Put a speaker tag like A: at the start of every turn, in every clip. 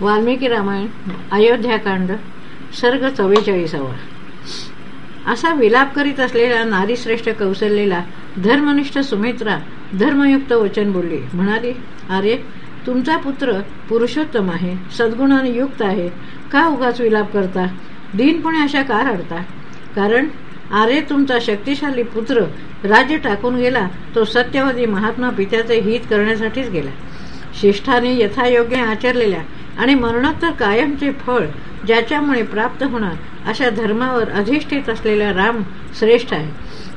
A: वाल्मिकी रामायण अयोध्याकांड सर्ग चव्वेचाळीसावा असा विलाप करीत असलेल्या नारीश्रेष्ठ कौशल्येला धर्मनिष्ठ सुमित्रा धर्मयुक्त वचन बोलली. म्हणाली अरे तुमचा पुत्र पुरुषोत्तम आहे सद्गुणाने युक्त आहे. का उगाच विलाप करता? दिनपणे अशा का रडता? कारण आरे तुमचा शक्तिशाली पुत्र राज्य टाकून गेला तो सत्यवादी महात्मा पित्याचे हित करण्यासाठीच गेला. शिष्ठाने यथायोग्य आचरलेल्या आणि मरणोत्तर कायमचे फळ ज्याच्यामुळे प्राप्त होणार अशा धर्मावर अधिष्ठित असलेला राम श्रेष्ठ आहे.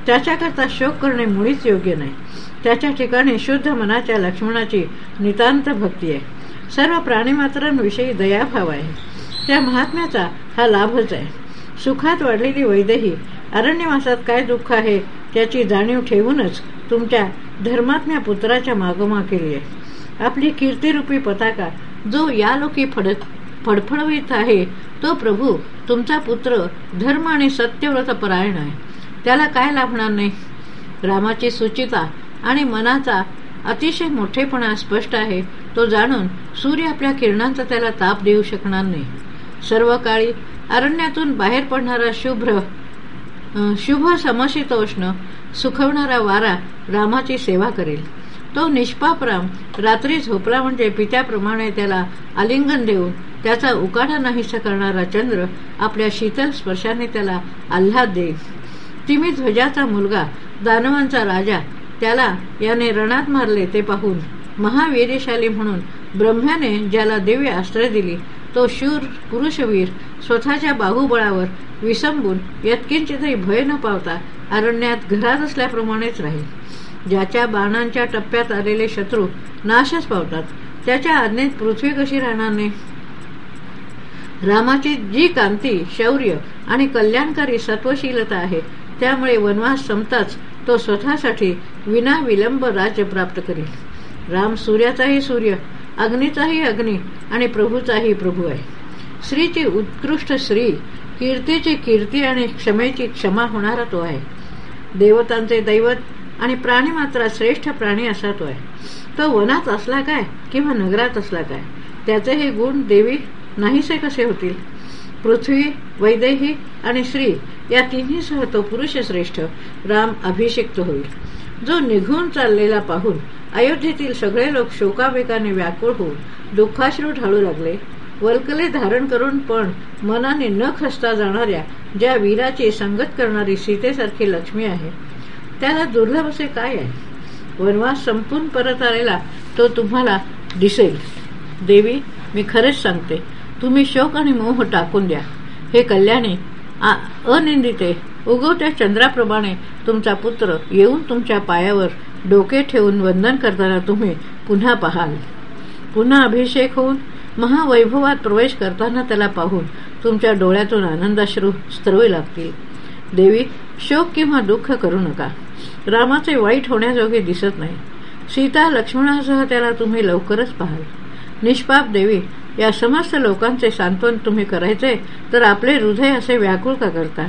A: त्याच्याकरता शोक करणे मुळीच योग्य नाही. त्याच्या ठिकाणी शुद्ध मनाच्या लक्ष्मणाची नितांत भक्ती आहे. सर्व प्राणीमात्रांविषयी दयाभाव आहे. त्या महात्म्याचा हा लाभच आहे. सुखात वाढलेली वैदही अरण्यवासात काय दुःख आहे त्याची जाणीव ठेवूनच तुमच्या धर्मात्म्या पुत्राच्या मागोमा केली आहे. आपली कीर्तिरूपी पताका जो या लोकी फडत फडफडवीत आहे तो प्रभू तुमचा पुत्र धर्म आणि सत्यव्रत परायण आहे. त्याला काय लाभणार नाही? रामाची सुचिता आणि मनाचा अतिशय मोठेपणा स्पष्ट आहे. तो जाणून सूर्य आपल्या किरणांचा त्याला ताप देऊ शकणार नाही. सर्व काळी अरण्यातून बाहेर पडणारा शुभ्र शुभ समशीतोष्ण सुखवणारा वारा रामाची सेवा करेल. तो निष्पाप राम रात्री झोपला म्हणजे पित्याप्रमाणे त्याला आलिंगन देऊन त्याचा उकाडा नाहीसा करणारा चंद्र आपल्या शीतल स्पर्शाने त्याला आल्हाद देईल. तिमी ध्वजाचा मुलगा दानवांचा राजा त्याला याने रणात मारले ते पाहून महावीरशाली म्हणून ब्रह्म्याने ज्याला दिव्य आश्रय दिली तो शूर पुरुषवीर स्वतःच्या बाहुबळावर विसंबून यत्किंचितही भय न पावता अरण्यात घरात असल्याप्रमाणेच राहील. ज्याच्या बाणांच्या टप्प्यात आलेले शत्रू नाशच पावतात. त्याच्या आज्ञेत पृथ्वी कशी राहणार नाही? रामाची जी कांती शौर्य आणि कल्याणकारी सत्वशीलता आहे त्यामुळे वनवास संपताच तो स्वतःसाठी विना विलंब राज्य प्राप्त करेल. राम सूर्याचाही सूर्य अग्नीचाही अग्नी आणि प्रभूचाही प्रभू आहे. श्रीची उत्कृष्ट श्री कीर्तीची कीर्ती आणि क्षमेची क्षमा होणारा तो आहे. देवतांचे दैवत आणि प्राणी मात्र श्रेष्ठ प्राणी असा तो आहे. तो वनात असला काय किंवा नगरात असला काय त्याचे हे गुण देवी नाहीसे कसे होतील? पृथ्वी वैदेही आणि श्री या तिन्हीसह तो पुरुष श्रेष्ठ राम अभिषिक्त होईल. जो निघून चाललेला पाहून अयोध्येतील सगळे लोक शोकावेगाने व्याकुळ होऊन दुःखाश्रू ढाळू लागले. वल्कले धारण करून पण मनाने न खसता जाणाऱ्या ज्या वीराची संगत करणारी सीतेसारखी लक्ष्मी आहे त्याला दुर्लभ असे काय आहे? वनवास संपून परत आलेला तो तुम्हाला दिसेल. देवी मी खरेच सांगते तुम्ही शोक आणि मोह टाकून द्या. हे कल्याणी अनिंदिते उगवत्या चंद्राप्रमाणे तुमचा पुत्र येऊन तुमच्या पायावर डोके ठेवून वंदन करताना तुम्ही पुन्हा पाहाल. पुन्हा अभिषेक होऊन महावैभवात प्रवेश करताना त्याला पाहून तुमच्या डोळ्यातून आनंदाश्रू स्त्रवे लागतील. देवी शोक किंवा दुःख करू नका. रामाचे वाईट होण्याजोगे दिसत नाही. सीता लक्ष्मणासह त्याला तुम्ही लवकरच पाहाल. निष्पाप देवी या समस्त लोकांचे सांत्वन तुम्ही करायचे तर आपले हृदय असे व्याकुळ का करता?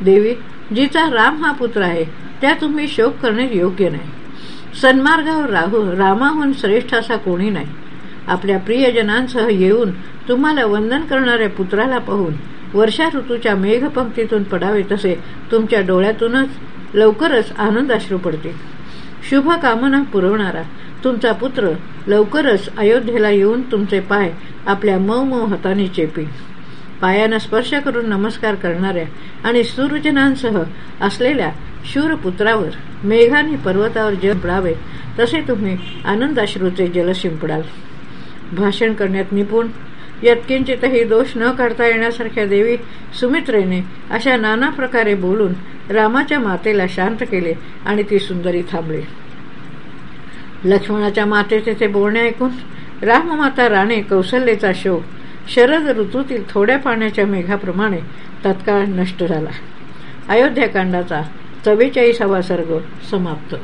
A: देवी जिचा राम हा पुत्र आहे त्या तुम्ही शोक करणे योग्य नाही. सन्मार्गावर राहू रामाहून श्रेष्ठ असा कोणी नाही. आपल्या प्रियजनांसह येऊन तुम्हाला वंदन करणाऱ्या पुत्राला पाहून वर्षा ऋतूच्या मेघपंक्तीतून पडावे तसे तुमच्या डोळ्यातूनच लवकरच आनंदाश्रू पडतील शुभ कामना पुरवणारा तुमचा पुत्र लवकरच अयोध्येला येऊन तुमचे पाय आपल्या मऊ मऊ हाताने चेपी. पायानं स्पर्श करून नमस्कार करणाऱ्या आणि सुरजनांसह असलेल्या शूरपुत्रावर मेघाने पर्वतावर जल पडावे तसे तुम्ही आनंदाश्रूचे जल शिंपडाल. भाषण करण्यात निपुण यत्किंचितही दोष न काढता येण्यासारख्या देवी सुमित्रेने अशा नाना प्रकारे बोलून रामाच्या मातेला शांत केले आणि ती सुंदरी थांबली. लक्ष्मणाच्या मातेचे ते बोलणे ऐकून राममाता राणे कौशल्येचा शोक शरद ऋतूतील थोड्या पाण्याच्या मेघाप्रमाणे तत्काळ नष्ट झाला. अयोध्याकांडाचा चव्वेचाळीसावा सर्ग समाप्त.